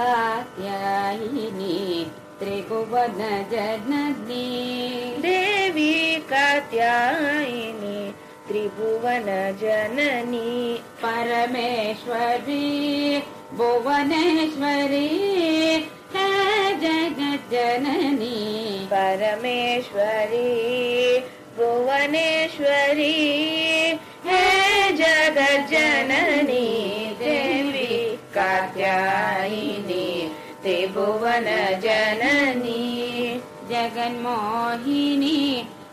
कात्यायिनी त्रिभुवन जननी देवी कात्यायिनी त्रिभुवन जननी परमेश्वरी भुवनेश्वरी हे जगज्जननी। परमेश्वरी भुवनेश्वरी हे जगज्जननी। देवी कात्यायिनी त्रिभुवन जननी जगन्मोहिनी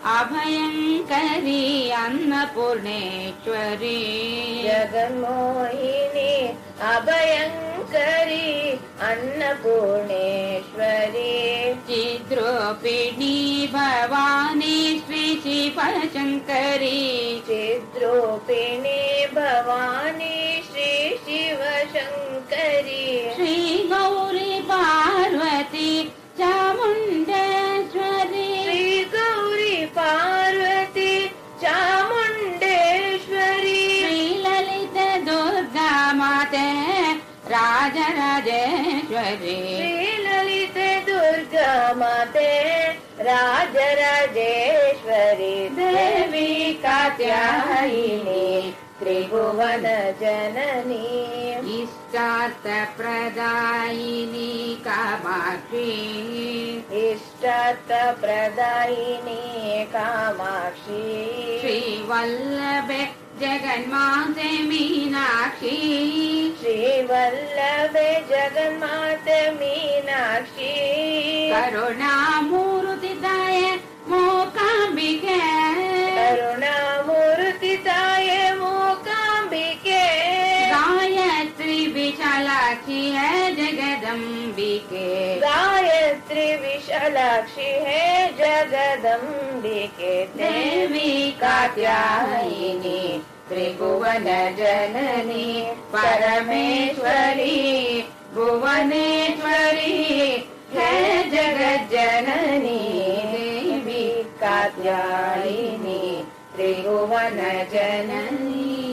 अभयङ्करी अन्नपूर्णेश्वरी। जगन्मोहिनी अभयङ्करी अन्नपूर्णेश्वरी। चिद्रूपिणी भवानी श्री शिवशङ्करी चिद्रूपिणी राजराजेश्वरी। श्रीललित दुर्गा माते राजराजेश्वरी देवी कात्यायिनी त्रिभुवन जननी। इष्टार्थप्रदायिनी कामाक्षी। इष्टप्रदायिनी कामाक्षी। श्रीवल्लभे जगन्माते मीनाक्षी मीनाक्षी करुणामूर्तिदाय मोकाम्बिके करुणामूर्तिताय मूकाम्बिके गायत्री विशालाक्षी है जगदम्बिके गायत्री विशालाक्षी है जगदम्बिके देवी कात्यायिनी त्रिभुवन जननी परमेश्वरी भुवनेश्वरी जगज्जननी देवी कात्यायिनी त्रिभुवन जननी